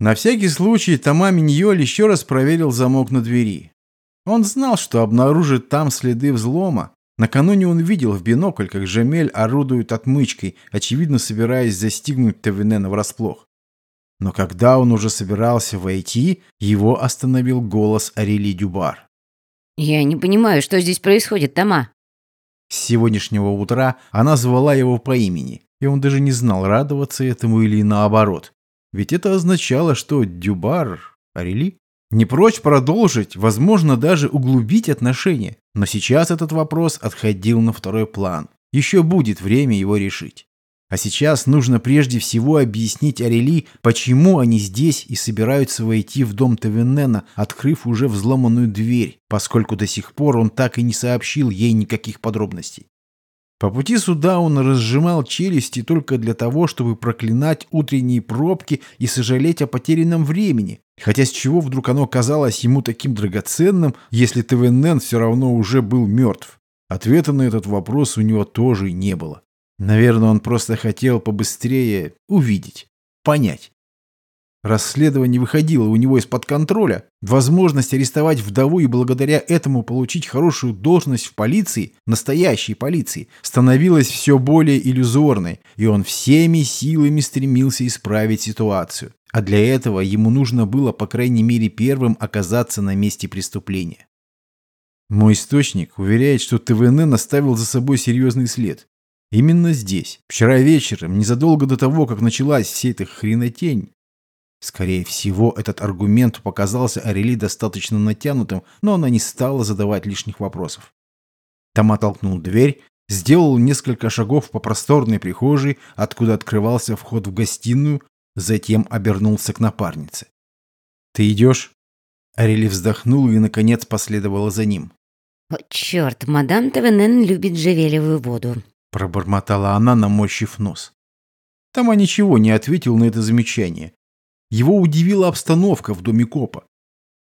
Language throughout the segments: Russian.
На всякий случай Тома Миньоль еще раз проверил замок на двери. Он знал, что обнаружит там следы взлома. Накануне он видел в бинокль, как Жемель орудует отмычкой, очевидно собираясь застигнуть Тавинена врасплох. Но когда он уже собирался войти, его остановил голос Арели Дюбар. «Я не понимаю, что здесь происходит, Тома?» С сегодняшнего утра она звала его по имени, и он даже не знал, радоваться этому или наоборот. Ведь это означало, что Дюбар, Арели, не прочь продолжить, возможно, даже углубить отношения. Но сейчас этот вопрос отходил на второй план. Еще будет время его решить. А сейчас нужно прежде всего объяснить Арели, почему они здесь и собираются войти в дом Тавенена, открыв уже взломанную дверь, поскольку до сих пор он так и не сообщил ей никаких подробностей. По пути сюда он разжимал челюсти только для того, чтобы проклинать утренние пробки и сожалеть о потерянном времени, хотя с чего вдруг оно казалось ему таким драгоценным, если ТВНН все равно уже был мертв. Ответа на этот вопрос у него тоже не было. Наверное, он просто хотел побыстрее увидеть, понять. Расследование выходило у него из-под контроля. Возможность арестовать вдову и благодаря этому получить хорошую должность в полиции, настоящей полиции, становилась все более иллюзорной, и он всеми силами стремился исправить ситуацию. А для этого ему нужно было, по крайней мере, первым оказаться на месте преступления. Мой источник уверяет, что ТВН оставил за собой серьезный след. Именно здесь, вчера вечером, незадолго до того, как началась вся эта хренотень. Скорее всего, этот аргумент показался Арели достаточно натянутым, но она не стала задавать лишних вопросов. Тома толкнул дверь, сделал несколько шагов по просторной прихожей, откуда открывался вход в гостиную, затем обернулся к напарнице. «Ты идешь?» Арели вздохнула и, наконец, последовала за ним. «О, черт, мадам Тавенен любит жевелевую воду», Пробормотала она, наморщив нос. Тома ничего не ответил на это замечание. Его удивила обстановка в доме копа.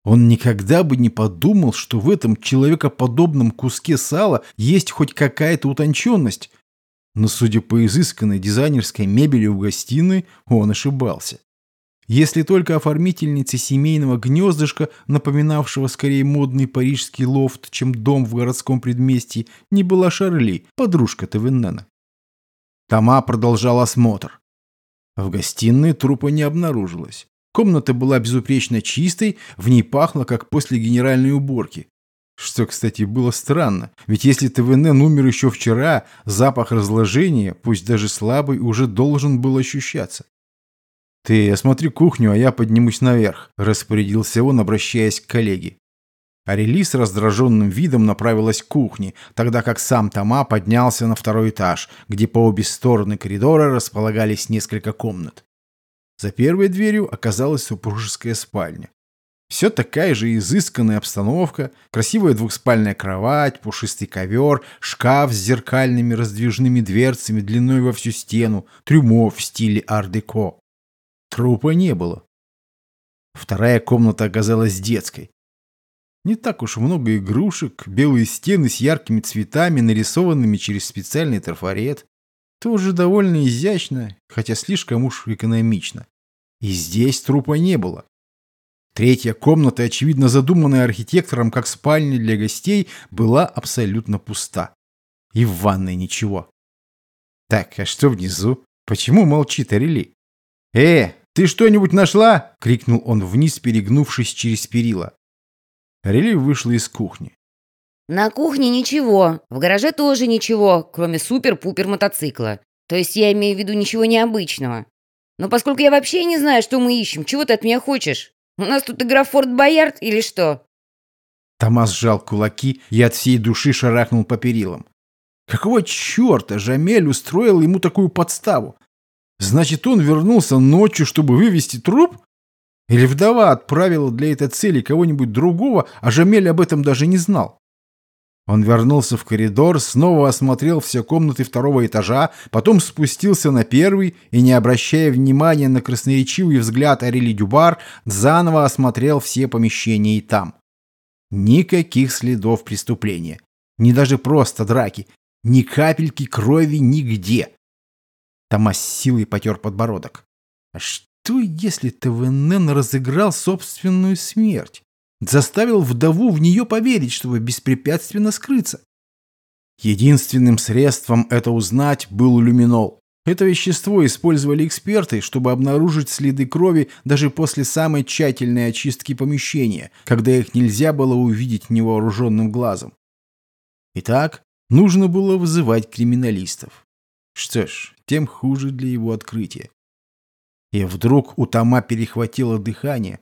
Он никогда бы не подумал, что в этом человекоподобном куске сала есть хоть какая-то утонченность. Но, судя по изысканной дизайнерской мебели в гостиной, он ошибался. Если только оформительница семейного гнездышка, напоминавшего скорее модный парижский лофт, чем дом в городском предместье, не была Шарли, подружка Тавеннена. Тома продолжал осмотр. В гостиной трупа не обнаружилось. Комната была безупречно чистой, в ней пахло, как после генеральной уборки. Что, кстати, было странно, ведь если ТВН умер еще вчера, запах разложения, пусть даже слабый, уже должен был ощущаться. «Ты осмотри кухню, а я поднимусь наверх», – распорядился он, обращаясь к коллеге. Арели с раздраженным видом направилась к кухне, тогда как сам Тома поднялся на второй этаж, где по обе стороны коридора располагались несколько комнат. За первой дверью оказалась супружеская спальня. Все такая же изысканная обстановка, красивая двухспальная кровать, пушистый ковер, шкаф с зеркальными раздвижными дверцами длиной во всю стену, трюмо в стиле ар-деко. Трупа не было. Вторая комната оказалась детской. Не так уж много игрушек, белые стены с яркими цветами, нарисованными через специальный трафарет. Тоже довольно изящно, хотя слишком уж экономично. И здесь трупа не было. Третья комната, очевидно задуманная архитектором как спальня для гостей, была абсолютно пуста. И в ванной ничего. Так, а что внизу? Почему молчит Арели? «Э, ты что-нибудь нашла?» — крикнул он вниз, перегнувшись через перила. Рели вышла из кухни. «На кухне ничего, в гараже тоже ничего, кроме супер-пупер мотоцикла. То есть я имею в виду ничего необычного. Но поскольку я вообще не знаю, что мы ищем, чего ты от меня хочешь? У нас тут игра Форт Боярд или что?» Томас сжал кулаки и от всей души шарахнул по перилам. Какого черта Жамель устроил ему такую подставу? Значит, он вернулся ночью, чтобы вывести труп? Или вдова отправила для этой цели кого-нибудь другого, а Жамель об этом даже не знал? Он вернулся в коридор, снова осмотрел все комнаты второго этажа, потом спустился на первый и, не обращая внимания на красноречивый взгляд Арели Дюбар, заново осмотрел все помещения и там. Никаких следов преступления. Ни даже просто драки. Ни капельки крови нигде. Тома с силой потер подбородок. «А что если ТВНН разыграл собственную смерть? Заставил вдову в нее поверить, чтобы беспрепятственно скрыться. Единственным средством это узнать был люминол. Это вещество использовали эксперты, чтобы обнаружить следы крови даже после самой тщательной очистки помещения, когда их нельзя было увидеть невооруженным глазом. Итак, нужно было вызывать криминалистов. Что ж, тем хуже для его открытия. И вдруг у Тома перехватило дыхание.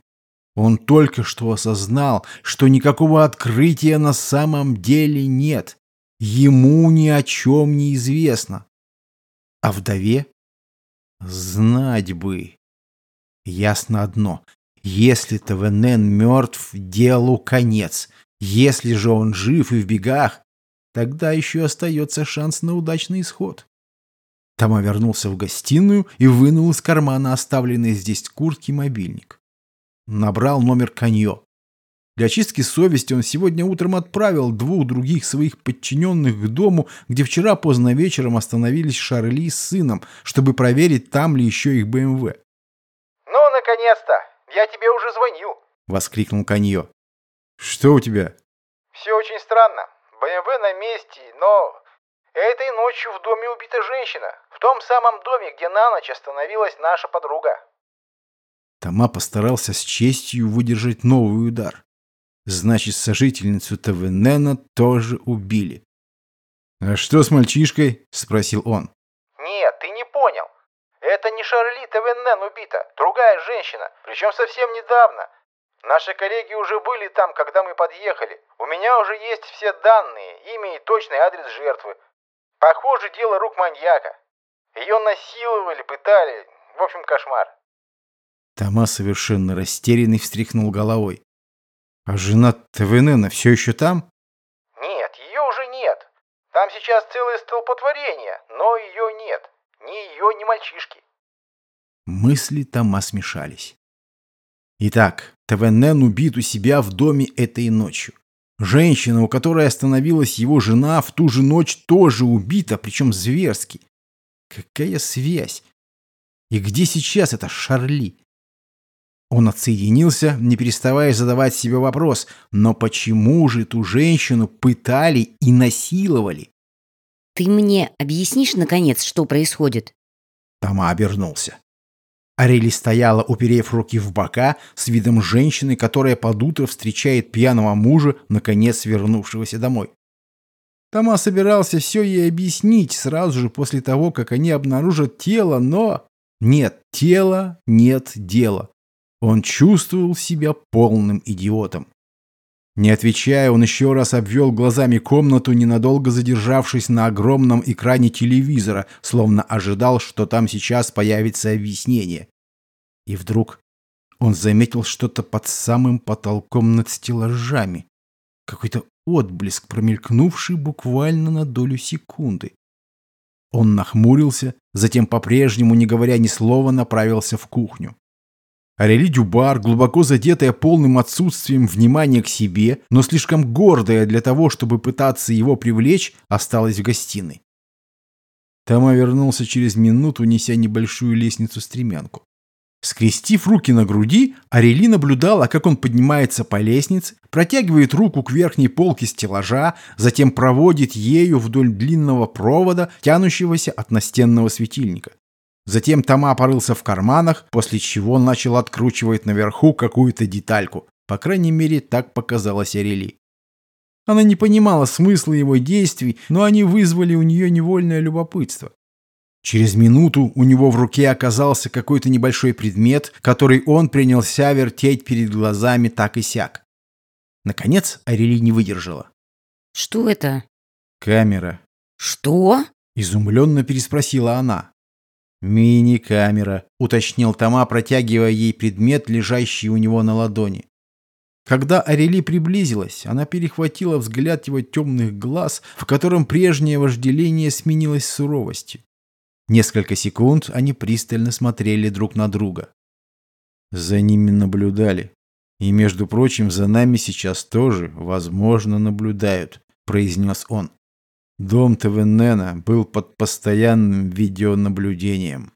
Он только что осознал, что никакого открытия на самом деле нет. Ему ни о чем не известно. А вдове? Знать бы. Ясно одно. Если ТВНН мертв, делу конец. Если же он жив и в бегах, тогда еще остается шанс на удачный исход. Тома вернулся в гостиную и вынул из кармана оставленный здесь куртки мобильник. Набрал номер Каньо. Для очистки совести он сегодня утром отправил двух других своих подчиненных к дому, где вчера поздно вечером остановились Шарли с сыном, чтобы проверить, там ли еще их БМВ. «Ну, наконец-то! Я тебе уже звонил!» — воскликнул Каньо. «Что у тебя?» «Все очень странно. БМВ на месте, но Этой ночью в доме убита женщина. В том самом доме, где на ночь остановилась наша подруга. Тома постарался с честью выдержать новый удар. Значит, сожительницу ТВНена тоже убили. «А что с мальчишкой?» – спросил он. «Нет, ты не понял. Это не Шарли ТВНен убита, другая женщина, причем совсем недавно. Наши коллеги уже были там, когда мы подъехали. У меня уже есть все данные, имя и точный адрес жертвы. Похоже, дело рук маньяка. Ее насиловали, пытали. В общем, кошмар. Тома совершенно растерянный встряхнул головой. А жена ТВНН все еще там? Нет, ее уже нет. Там сейчас целое столпотворение, но ее нет. Ни ее, ни мальчишки. Мысли Тома смешались. Итак, ТВНН убит у себя в доме этой ночью. Женщина, у которой остановилась его жена, в ту же ночь тоже убита, причем зверски. Какая связь? И где сейчас эта Шарли? Он отсоединился, не переставая задавать себе вопрос, но почему же эту женщину пытали и насиловали? Ты мне объяснишь, наконец, что происходит? Тома обернулся. Арели стояла, уперев руки в бока, с видом женщины, которая под утро встречает пьяного мужа, наконец вернувшегося домой. Тома собирался все ей объяснить сразу же после того, как они обнаружат тело, но... Нет тела, нет дела. Он чувствовал себя полным идиотом. Не отвечая, он еще раз обвел глазами комнату, ненадолго задержавшись на огромном экране телевизора, словно ожидал, что там сейчас появится объяснение. И вдруг он заметил что-то под самым потолком над стеллажами. Какой-то отблеск, промелькнувший буквально на долю секунды. Он нахмурился, затем по-прежнему, не говоря ни слова, направился в кухню. Арели Дюбар, глубоко задетая полным отсутствием внимания к себе, но слишком гордая для того, чтобы пытаться его привлечь, осталась в гостиной. Тома вернулся через минуту, неся небольшую лестницу-стремянку. Скрестив руки на груди, Арели наблюдала, как он поднимается по лестнице, протягивает руку к верхней полке стеллажа, затем проводит ею вдоль длинного провода, тянущегося от настенного светильника. Затем Тома порылся в карманах, после чего начал откручивать наверху какую-то детальку. По крайней мере, так показалось Арели. Она не понимала смысла его действий, но они вызвали у нее невольное любопытство. Через минуту у него в руке оказался какой-то небольшой предмет, который он принялся вертеть перед глазами так и сяк. Наконец Арели не выдержала. Что это? Камера. Что? Изумленно переспросила она. «Мини-камера», — уточнил Тома, протягивая ей предмет, лежащий у него на ладони. Когда Арели приблизилась, она перехватила взгляд его темных глаз, в котором прежнее вожделение сменилось суровостью. Несколько секунд они пристально смотрели друг на друга. За ними наблюдали. И, между прочим, за нами сейчас тоже, возможно, наблюдают, произнес он. Дом ТВНена был под постоянным видеонаблюдением.